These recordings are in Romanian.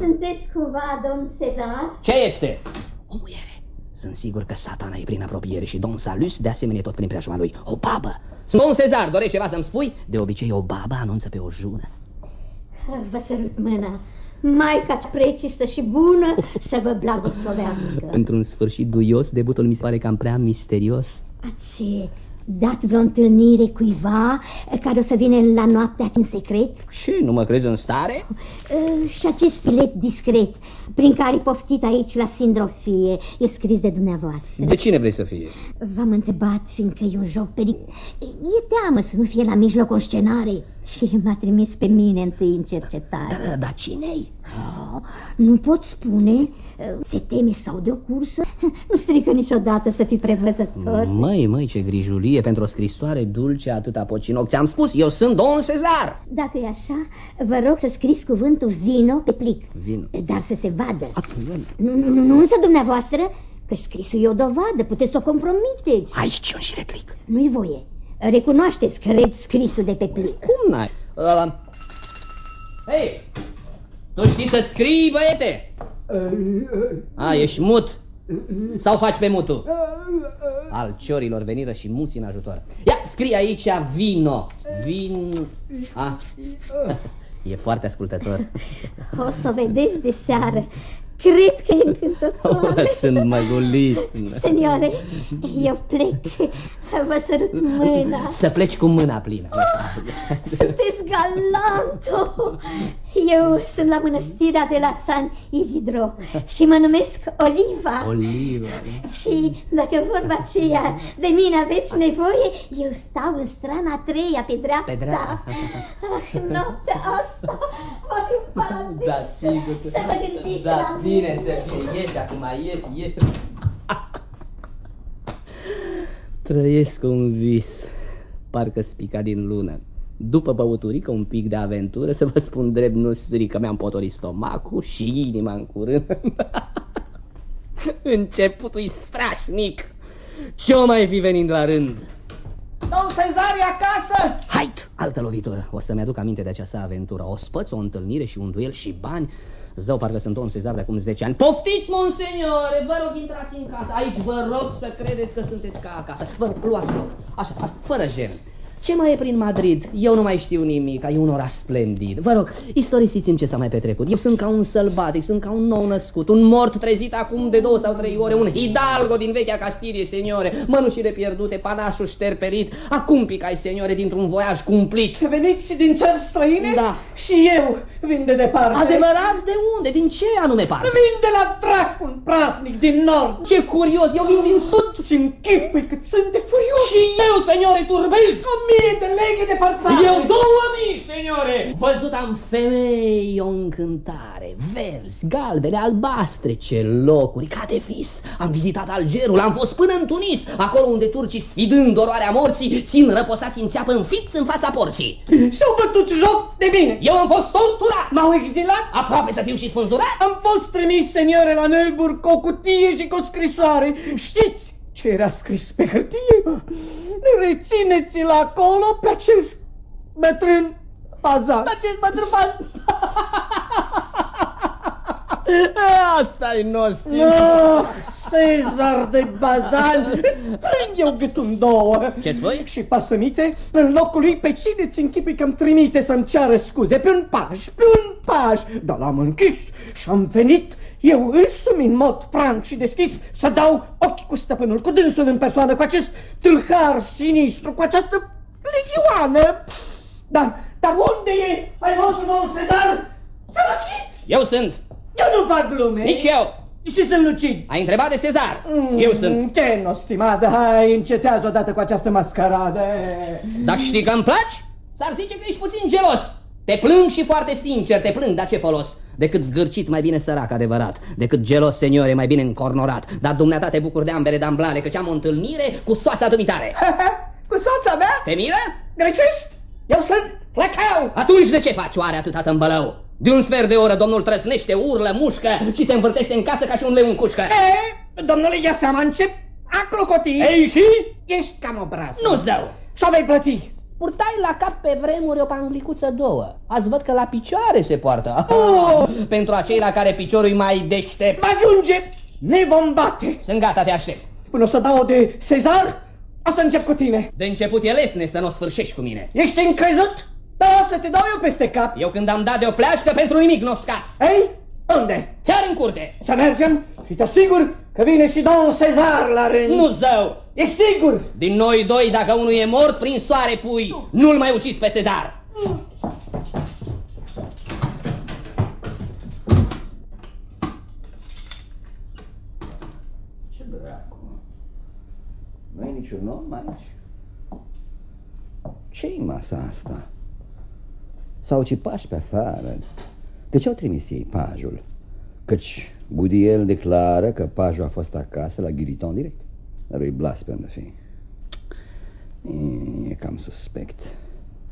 Sunteți cumva domn Cezar? Ce este? O muiere. Sunt sigur că satana e prin apropiere și domn Salus de asemenea tot prin preajma lui. O babă! Domn Cezar, dorești ceva să-mi spui? De obicei o babă anunță pe o jună. Vă sărut mâna. Maica precisă și bună să vă blagoslovească. Într-un sfârșit duios, debutul mi se pare cam prea misterios. Ați dat vreo întâlnire cuiva care o să vină la noaptea în secret? Și nu mă crezi în stare? Uh, și acest filet discret prin care poftit aici la sindrofie e scris de dumneavoastră. De cine vrei să fie? V-am întrebat fiindcă e un joc peric... E teamă să nu fie la mijlocul scenarei și m-a trimis pe mine întâi în cercetare. Da, dar cine-i? Oh, nu pot spune. Se teme sau de o cursă? Nu strică niciodată să fii prevăzător. Măi, măi, ce grijulie pentru o scrisoare dulce atâta pocinoc. Ți-am spus, eu sunt Don Cezar. Dacă e așa, vă rog să scriți cuvântul vino pe plic. Vino. Dar să se vadă. Acum, Nu, nu, nu, nu însă dumneavoastră, că scrisul e o dovadă, puteți să o compromiteți. Aici un șiretlic. Nu-i voie. Recunoașteți, cred, scrisul de pe plic. Cum n-ai? Uh, Hei, tu știi să scrii, băiete? A, ești mut? Sau faci pe mutul? Al ciorilor veniră și muți în ajutor. Ia, scrie aici vino. Vin... A. E foarte ascultător. O să vedeți de seară. Cred că e încântător. Oh, sunt măgulit. Seniore, eu plec. Vă sărut mâna. Să pleci cu mâna plină. Sunteți galanto. Eu sunt la mănăstirea de la San Isidro și mă numesc Oliva. Oliva. Și dacă vorba aceea de mine aveți nevoie, eu stau în strana a treia pe dreapta. Pe dreapta. Ah, noaptea asta va fi un paradis. Da, sigur. Să vă gândiți da, la bine, să fie. Ieși acum, ieși, ieși. Trăiesc un vis, parcă spica din lună. După băuturică, un pic de aventură, să vă spun drept, nu strică, mi-am potorit stomacul și inima în curând. Începutul-i strașnic. Ce-o mai fi venind la rând? Domn Cezar e acasă? Hait! Altă lovitură. O să-mi aduc aminte de această aventură. O spăț, o întâlnire și un duel și bani. Zău, parcă sunt Don Cezar de acum 10 ani. Poftiți, monseniore! Vă rog, intrați în casă. Aici vă rog să credeți că sunteți ca acasă. Vă rog, luați loc. Așa, așa, fără gen. Ce mai e prin Madrid? Eu nu mai știu nimic, e un oraș splendid. Vă rog, istorisiți-mi ce s-a mai petrecut. Eu sunt ca un sălbatic, sunt ca un nou născut, un mort trezit acum de două sau trei ore, un hidalgo din vechea Castilie, seniore, mănușile pierdute, panașul șterperit, acum picai, seniore, dintr-un voiaj cumplit. Veniți din țări străine? Da. Și eu vin de departe. Adevărat? De unde? Din ce anume parte? Vin de la dracul prasnic din nord. Ce curios, eu vin din sud. Și închipui cât sunt de furios. Și eu, seniore, turbez. O mie de leghe de partate. Eu două mii, seniore! Văzut am femei, o încântare, verzi, galbene, albastre, ce locuri, ca de vis. Am vizitat Algerul, am fost până în Tunis, acolo unde turcii, sfidând oroarea morții, țin răposați în țeapă în fix în fața porții. S-au bătut joc de mine. Eu am fost torturat, M-au exilat. aproape să fiu și spânzurat. Am fost trimis, seniore, la Neuburg cu o cutie și cu o scrisoare. Știți ce era scris pe hârtie? Rețineți-l acolo pe acest bătrân fazan. Acest bătrân Asta-i nostru. Ah, Cezar de Bazan, prind eu gâtul în două. Ce spui? Și pasămite, în locul lui pe cine ți închipui că-mi trimite să-mi ceară scuze? Pe un paj, pe un paj, dar l-am închis și am venit eu însumi în mod franc și deschis să dau ochi cu stăpânul, cu dânsul în persoană, cu acest tâlhar sinistru, cu această legioană. Dar, dar unde e faimosul domn Cezar? Sărăcit! Eu sunt. Eu nu fac glume. Nici eu. Și sunt lucid. Ai întrebat de Cezar. Eu sunt. Ce nu, stimată, hai, încetează odată cu această mascaradă. Dar știi că îmi placi? S-ar zice că ești puțin gelos. Te plâng și foarte sincer, te plâng, dar ce folos? Decât zgârcit mai bine sărac adevărat, decât gelos seniore mai bine încornorat. Dar dumneata te bucur de ambele damblare, căci am o întâlnire cu soața dumitare. cu soța mea? Te miră? Greșești? Eu sunt plecau. Atunci de ce faci oare atâta tâmbălău? De un sfert de oră domnul trăsnește, urlă, mușcă și se învârtește în casă ca și un leu în cușcă. E, domnule, ia seama, încep a clocoti. Ei și? Ești cam obraz. Nu zău! Și vei plăti. Purtai la cap pe vremuri o panglicuță două. Azi văd că la picioare se poartă. Oh! Pentru acei la care piciorul e mai deștept. Ajunge! Ne vom bate! Sunt gata, te aștept. Până o să dau de Cezar, o să încep cu tine. De început e lesne să nu o sfârșești cu mine. Ești încrezut? Da, să te dau eu peste cap. Eu când am dat de o pleașcă, pentru nimic nu scat. Ei, unde? Chiar în curte. Să mergem și te asigur că vine și domnul Cezar la rând. Nu zău. Ești sigur? Din noi doi, dacă unul e mort, prin soare pui. Nu-l mai ucis pe Cezar. Ce dracu? Nu e niciun om aici? Ce-i masa asta? Sau ci pași pe afară? De ce au trimis ei pajul? Căci Gudiel declară că pajul a fost acasă la Ghiriton direct. Dar e blasfem de fi. E cam suspect.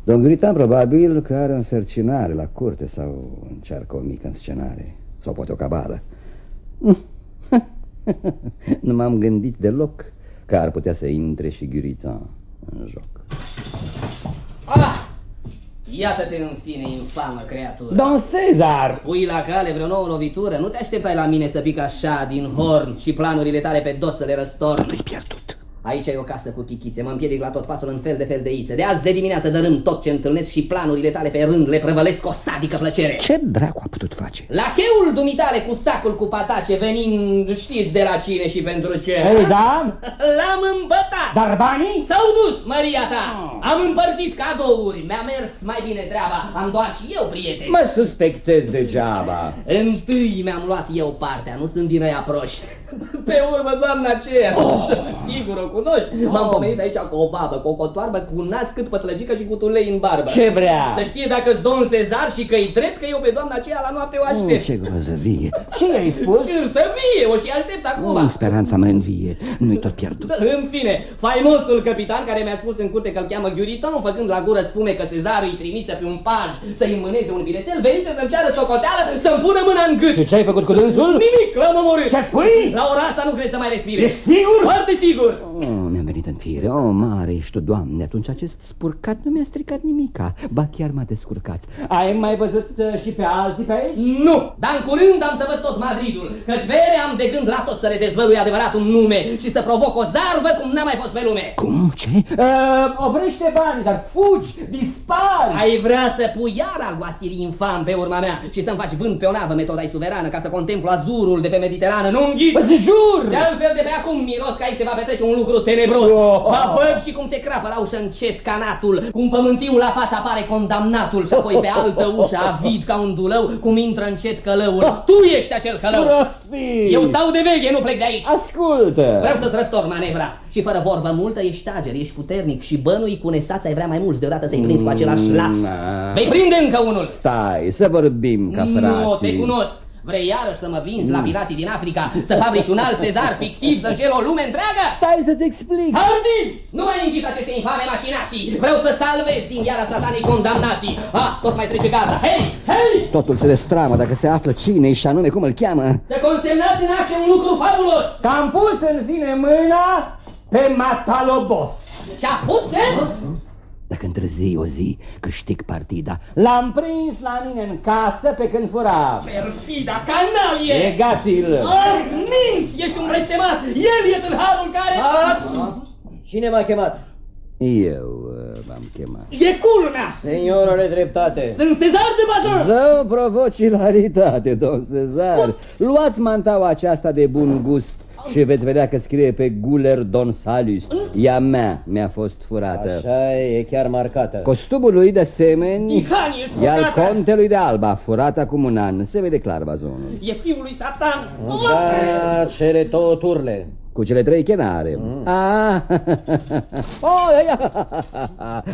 Domnul Gritan probabil că are o însărcinare la curte sau încearcă o mică înscenare. Sau poate o cabală. nu m-am gândit deloc că ar putea să intre și Gritan în joc. Ah! Iată-te în fine, infamă creatură. Don Cezar! Pui la cale vreo nouă lovitură? Nu te așteptai la mine să pic așa din horn și planurile tale pe dos să le răstorn. Nu-i pierdut. Aici ai o casă cu chichițe, mă împiedic la tot pasul în fel de fel de ițe. De azi de dimineață dărâm tot ce întâlnesc și planurile tale pe rând le prăvălesc cu o sadică plăcere. Ce dracu a putut face? La cheul dumitale cu sacul cu patace venind știți de la cine și pentru ce. Ei, da? L-am îmbătat. Dar banii? S-au dus, Maria ta! Am împărțit cadouri, mi-a mers mai bine treaba, am doar și eu prieteni. Mă suspectez degeaba. Întâi mi-am luat eu partea, nu sunt din ăia proști. Pe urmă, doamna aceea, oh. sigur o cunoști. M-am pomenit aici cu o babă, cu o cotoarbă, cu un nas cât pătlăgică și cu tulei în barbă. Ce vrea? Să știe dacă-s domn Cezar și că-i drept că eu pe doamna aceea la noapte o aștept. Ce grozăvie! Ce i-ai spus? Și să vie, o și aștept acum. Mm, speranța mea învie, nu-i tot pierdut. În fine, faimosul capitan care mi-a spus în curte că-l cheamă Ghiuriton, făcând la gură spume că Cezarul îi trimise pe un paj să-i mâneze un bilețel, venise să-mi ceară socoteală să-mi pună mâna în gât. Și ce ai făcut cu dânsul? Nimic, l-am omorât. Ce spui? La ora asta nu cred să mai respire. Ești sigur? Foarte sigur. Oh, mi-am venit în fire. Oh, mare ești tu, Doamne. Atunci acest spurcat nu mi-a stricat nimica. Ba chiar m-a descurcat. Ai mai văzut uh, și pe alții pe aici? Nu, dar în curând am să văd tot Madridul, căci vere am de gând la tot să le dezvălui adevărat un nume și să provoc o zarvă cum n-a mai fost pe lume. Cum? Ce? Uh, oprește banii, dar fugi, dispari! Ai vrea să pui iar alguasilii infam pe urma mea și să-mi faci vânt pe o navă metoda suverană ca să contemplu azurul de pe Mediterană, nu înghit? Îți jur! De altfel de pe acum miros că aici se va petrece un lucru tenebros. Oh. Ba văd și cum se crapă la ușă încet canatul, cum pământiul la față apare condamnatul și apoi pe altă ușă avid ca un dulău, cum intră încet călăul. Tu ești acel călău! Trăfii! Eu stau de veche, nu plec de aici. Ascultă! Vreau să-ți răstor manevra Și fără vorbă multă ești tager, ești puternic Și bănui cu nesața ai vrea mai mulți Deodată să-i prinzi cu același laț na. Vei prinde încă unul Stai, să vorbim ca frații. Nu, te cunosc Vrei iarăși să mă vinzi la pirații din Africa Să fabrici un alt Cezar fictiv Să înșel o lume întreagă? Stai să-ți explic. Hardy! Nu mai invit aceste infame mașinații Vreau să salvez din iara satanei condamnații Ah, tot mai trece gata Hei, hei! Totul se destramă dacă se află cine și anume cum îl cheamă. Să consemnați în acte un lucru fabulos Că am pus în fine mâna pe Matalobos. Ce-a spus, ce? Dacă întârzii o zi, câștig partida. L-am prins la mine în casă pe când fura. Perfida, canalie! Legați-l! Ah, mint! Ești un blestemat! El e tâlharul care... Cine m-a chemat? Eu uh, m-am chemat. E culmea! Senior are dreptate. Sunt Cezar de Bajon! Zău provoci hilaritate, domn Cezar. Luați mantaua aceasta de bun gust și veți vedea că scrie pe guler Don Salus. Ea mea mi-a fost furată. Așa e, e chiar marcată. Costumul lui de asemenea Ihanie e al spurcată! contelui de Alba, furat acum un an. Se vede clar bazonul. E fiul lui Satan! Da, cere tot urle. Cu cele trei chenare. Ah. oh, ia, ia.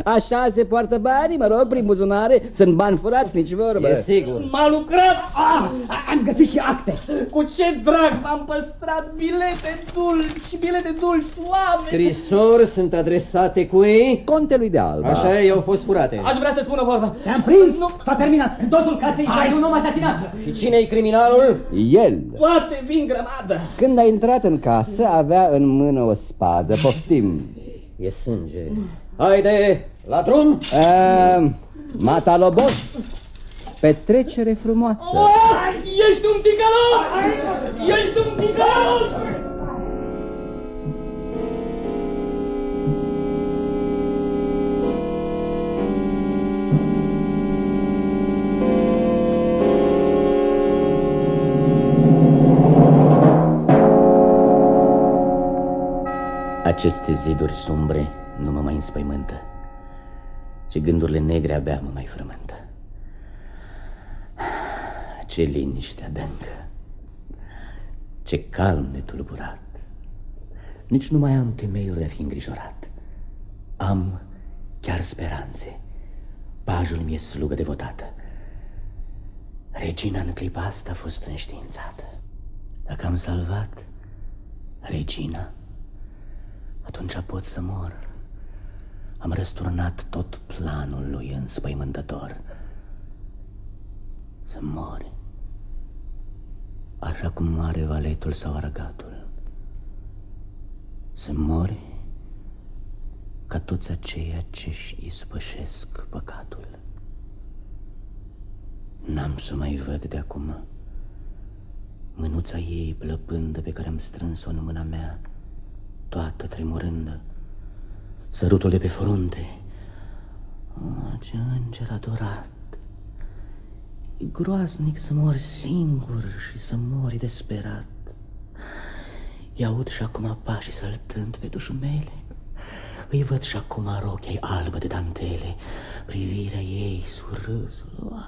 Așa se poartă banii, mă rog, prin buzunare. Sunt bani furați, nici vorbă. E sigur. M-a lucrat! Ah, Am găsit și acte. cu ce drag v-am păstrat bilete dulci, bilete dulci suave! Scrisori sunt adresate cui? Contelui de Alba. Așa e, au fost furate. Aș vrea să spun o vorbă. Te-am prins. S-a terminat. În dosul casei este un om asasinat. Și cine e criminalul? El. Toate vin grămadă! Când a intrat în casă, avea în mână o spadă. Poftim. E sânge. Haide, la drum! Uh, Matalobos, petrecere frumoasă. Ești un ticălos! Ești un ticălos! Aceste ziduri sumbre nu mă mai înspăimântă Și gândurile negre abia mă mai frământă. Ce liniște adâncă Ce calm netulburat Nici nu mai am temeiuri de a fi îngrijorat. Am chiar speranțe. Pajul mi-e slugă devotată Regina în clipa asta a fost înștiințată. Dacă am salvat Regina atunci pot să mor. Am răsturnat tot planul lui înspăimântător. Să mori. Așa cum moare valetul sau arăgatul. Să mori ca toți aceia ce-și ispășesc păcatul. N-am să mai văd de acum mânuța ei plăpândă pe care am strâns-o în mâna mea, toată tremurândă, sărutul de pe frunte. Oh, ce înger adorat! E groaznic să mori singur și să mori desperat. I-aud și acum pașii săltând pe dușumele. Îi văd și acum rochia albă de dantele, privirea ei surâsul.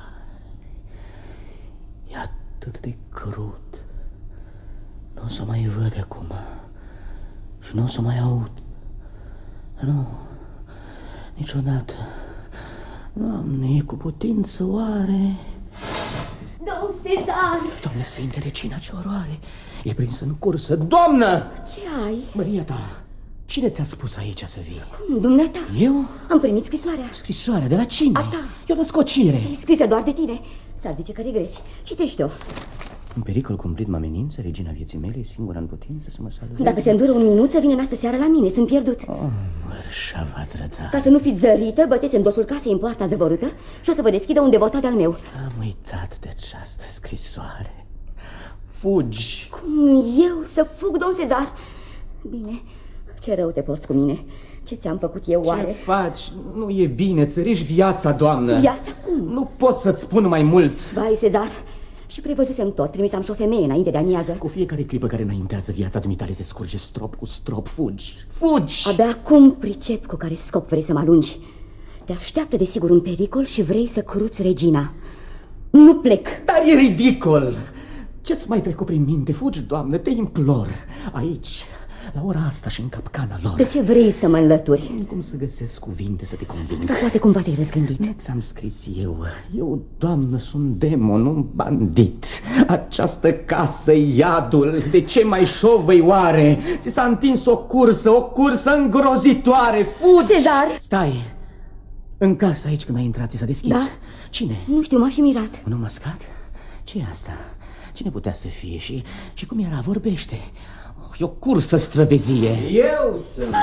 E atât de crud. Nu o să mai văd acum. Și nu o să mai aud. Nu, niciodată. Doamne, e cu putință oare? Domn Cezar! Doamne Sfinte Regina, ce oroare! E prinsă în cursă. Doamnă! Ce ai? Măria ta, cine ți-a spus aici să vii? Dumneata. Eu? Am primit scrisoarea. Scrisoarea de la cine? A ta. E o născocire. E scrisă doar de tine. S-ar zice că regreți. Citește-o. Un pericol cumplit mă amenință, regina vieții mele, e singura în putință să mă salveze. Dacă se îndură un minut, să vină în astă seară la mine. Sunt pierdut. Oh, mărșava trăda. Ca să nu fiți zărită, băteți în dosul casei în poarta zăvorâtă și o să vă deschidă un devotat al meu. Am uitat de această scrisoare. Fugi! Cum eu să fug, domn Cezar? Bine, ce rău te porți cu mine. Ce ți-am făcut eu oare? Ce faci? Nu e bine, țărești viața, doamnă. Viața cum? Nu pot să-ți spun mai mult. Vai, Cezar, și prevăzusem tot, trimisam și o femeie înainte de amiază. Cu fiecare clipă care înaintează viața dumitale se scurge strop cu strop. Fugi! Fugi! Abia acum pricep cu care scop vrei să mă alungi. Te așteaptă desigur un pericol și vrei să cruți regina. Nu plec. Dar e ridicol! Ce-ți mai trecut prin minte? Fugi, doamnă, te implor. Aici, la ora asta și în capcana lor. De ce vrei să mă înlături? Cum să găsesc cuvinte să te conving? Sau poate cumva te-ai răzgândit? Nu ți-am scris eu. Eu, doamnă, sunt demon, un bandit. Această casă iadul. De ce mai șovăi oare? Ți s-a întins o cursă, o cursă îngrozitoare. Fugi! Cezar! Stai! În casă aici când ai intrat, ți s-a deschis. Da. Cine? Nu știu, m-a și mirat. Un om mascat? ce e asta? Cine putea să fie și, și cum era? Vorbește. Oh, e o cursă străvezie. Eu sunt.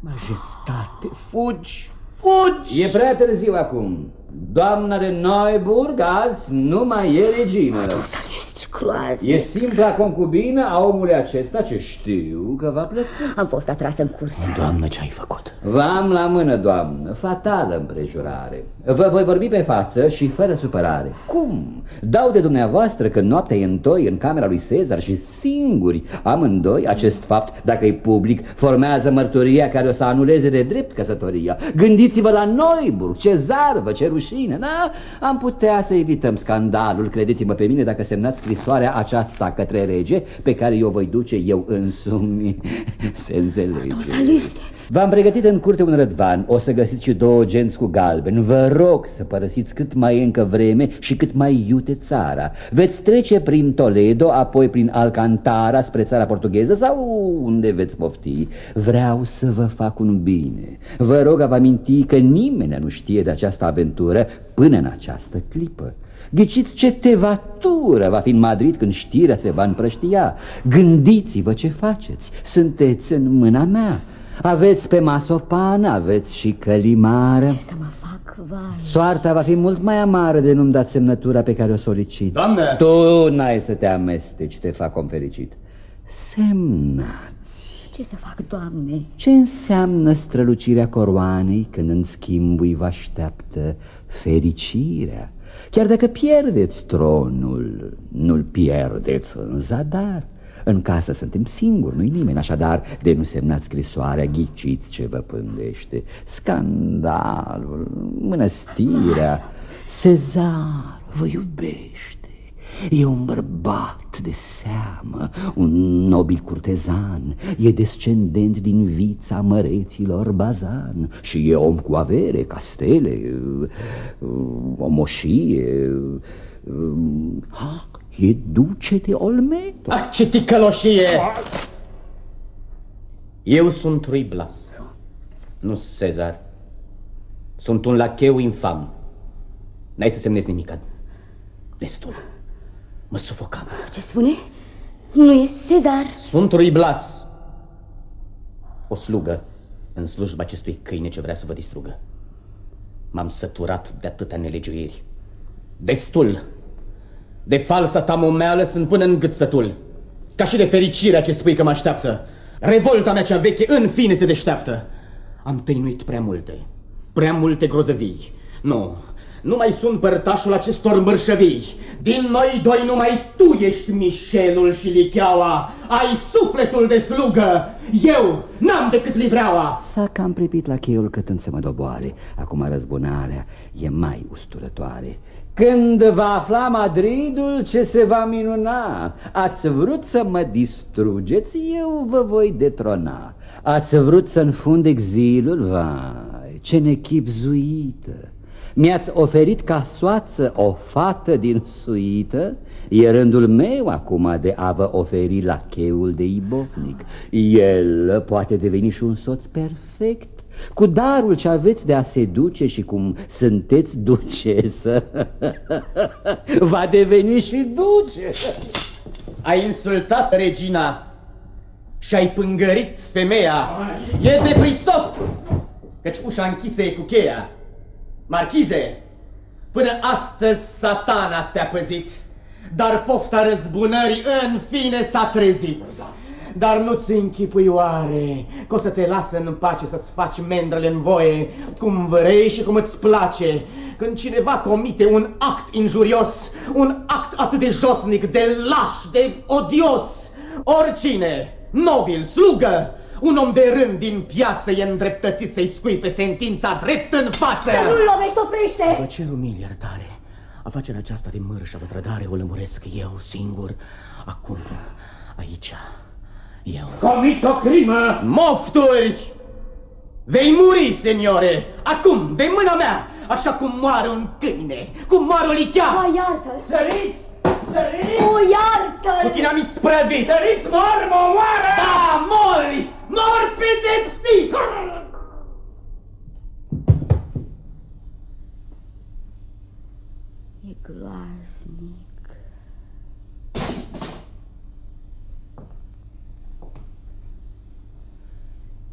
Majestate, fugi, fugi! E prea târziu acum. Doamna de Neuburg azi nu mai e regină. Salvestri croază. E simpla concubină a omului acesta ce știu că va pleca. Am fost atrasă în cursă. Doamnă, ce ai făcut? V-am la mână, doamnă, fatală împrejurare. Vă voi vorbi pe față și fără supărare. Cum? Dau de dumneavoastră că noaptea e întoi în camera lui Cezar și singuri amândoi acest fapt, dacă e public, formează mărturia care o să anuleze de drept căsătoria. Gândiți-vă la Noiburg, ce zarvă, ce rușine, na? Am putea să evităm scandalul, credeți-mă pe mine, dacă semnați scrisoarea aceasta către rege, pe care eu voi duce eu însumi. Se înțelege. Saliste. V-am pregătit în curte un rădvan, o să găsiți și două genți cu galben. Vă rog să părăsiți cât mai e încă vreme și cât mai iute țara. Veți trece prin Toledo, apoi prin Alcantara spre țara portugheză sau unde veți pofti. Vreau să vă fac un bine. Vă rog a vă aminti că nimeni nu știe de această aventură până în această clipă. Ghiciți ce tevatură va fi în Madrid când știrea se va împrăștia. Gândiți-vă ce faceți. Sunteți în mâna mea. Aveți pe masopan, aveți și călimară. Ce să mă fac, vai? Soarta va fi mult mai amară de nu-mi dați semnătura pe care o solicit. Doamnă! Tu n-ai să te amesteci, te fac om fericit. Semnați. Ce să fac, Doamne? Ce înseamnă strălucirea coroanei când în schimbul vă așteaptă fericirea? Chiar dacă pierdeți tronul, nu-l pierdeți în zadar. În casă suntem singuri, nu-i nimeni, așadar de nu semnați scrisoarea, ghiciți ce vă pândește. Scandalul, mănăstirea, Cezar vă iubește. E un bărbat de seamă, un nobil curtezan, e descendent din vița măreților bazan și e om cu avere, castele, o moșie, ha, e duce de Olmedo. Ah, ce ticăloșie! Eu sunt Rui Blas, nu Cezar. Sunt un lacheu infam. N-ai să semnezi nimic. Destul. Mă sufocam. Ce spune? Nu e Cezar. Sunt Rui Blas. O slugă în slujba acestui câine ce vrea să vă distrugă. M-am săturat de atâtea nelegiuiri. Destul. De falsa ta momeală sunt până în gâțătul. Ca și de fericirea ce spui că mă așteaptă. Revolta mea cea veche în fine se deșteaptă. Am tăinuit prea multe, prea multe grozăvii. Nu, nu mai sunt părtașul acestor mărșăvii. Din noi doi numai tu ești Mișelul și Licheaua. Ai sufletul de slugă. Eu n-am decât livreaua. S-a cam pripit la cheiul cătând să mă doboare. Acum răzbunarea e mai usturătoare. Când va afla Madridul, ce se va minuna? Ați vrut să mă distrugeți, eu vă voi detrona. Ați vrut să înfund exilul? Vai, ce nechipzuită! Mi-ați oferit ca soață o fată din suită? E rândul meu acum de a vă oferi la cheul de ibovnic. El poate deveni și un soț perfect cu darul ce aveți de a seduce și cum sunteți ducesă Va deveni și duce Ai insultat regina și ai pângărit femeia E de prisos Căci ușa închisă e cu cheia Marchize, până astăzi satana te-a păzit Dar pofta răzbunării în fine s-a trezit dar nu-ți închipui oare că o să te lasă în pace să-ți faci mendrele în voie cum vrei și cum îți place când cineva comite un act injurios, un act atât de josnic, de laș, de odios. Oricine, nobil, slugă, un om de rând din piață e îndreptățit să-i scuipe sentința drept în față. Să nu-l lovești, oprește! Vă cer umil iertare. Afacerea aceasta de mărșă vă trădare o lămuresc eu singur, acum, aici. Eu. Comis o crimă! Mofturi! Vei muri, seniore, acum, de mâna mea, așa cum moare un câine, cum moare o lichea. Ba, iartă-l! Săriți! Săriți! O, iartă-l! Cu tine am isprăvit! Săriți, mor, mă omoară! Da, mori! Mor pedepsit! E groaznic.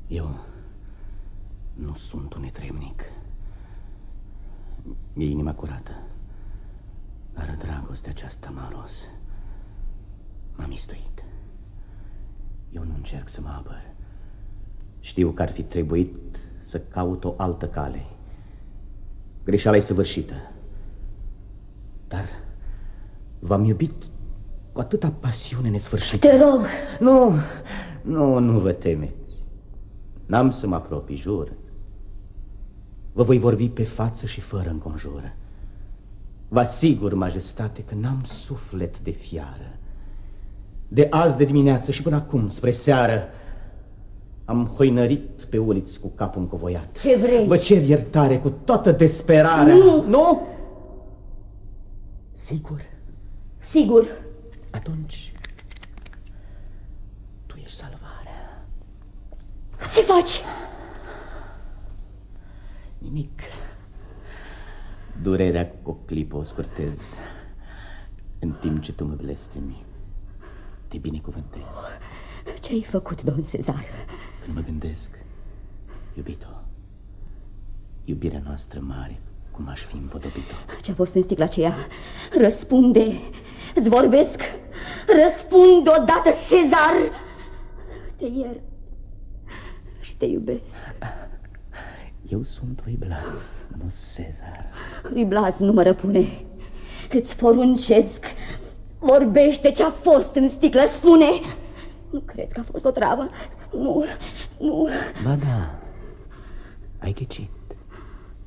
Eu nu sunt un netremnic. E inima curată. Dar dragostea aceasta m-a ros. M-a mistuit. Eu nu încerc să mă apăr. Știu că ar fi trebuit să caut o altă cale. Greșeala e săvârșită. Dar v-am iubit cu atâta pasiune nesfârșită. Te rog! Nu, nu, nu vă temeți. N-am să mă apropii, jur. Vă voi vorbi pe față și fără înconjură. Vă asigur, majestate, că n-am suflet de fiară. De azi de dimineață și până acum, spre seară, am hoinărit pe uliți cu capul încovoiat. Ce vrei? Vă cer iertare cu toată desperarea. Nu! Nu? Sigur? Sigur. Atunci, tu ești salvarea. Ce faci? Nimic. Durerea cu o clipă o scurtez în timp ce tu mă blestemi. Te binecuvântez. Ce ai făcut, domn Cezar? Când mă gândesc Iubito, iubirea noastră mare, cum aș fi împodobit-o. Ce-a fost în sticla aceea? Răspunde! Îți vorbesc! Răspunde odată, Cezar! Te iert și te iubesc. Eu sunt Ruiblas, nu Cezar. Ruiblas nu mă răpune. Îți poruncesc. Vorbește ce-a fost în sticlă, spune! Nu cred că a fost o travă. Nu, nu. Ba da, ai ghicit.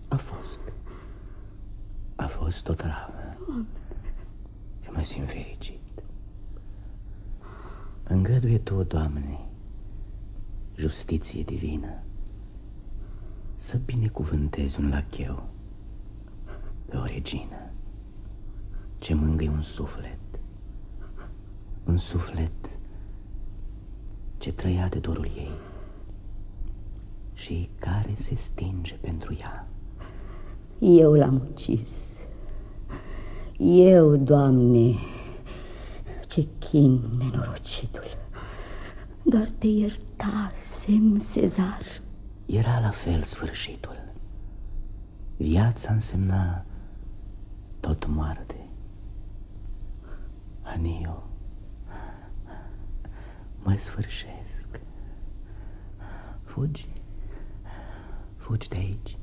A fost. A fost o travă. Și mă simt fericit. Îngăduie tu, Doamne, justiție divină, să binecuvântezi un lacheu pe o regină ce mângâie un suflet, un suflet ce trăia de dorul ei și care se stinge pentru ea. Eu l-am ucis. Eu, Doamne, ce chin nenorocitul. Dar te iertasem, Cezar. Era la fel sfârșitul. Viața însemna tot moarte. Anio, mă sfârșesc. Fugi, fugi de aici.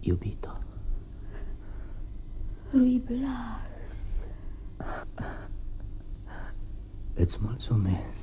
Iubito. Rui Blas. Îți mulțumesc.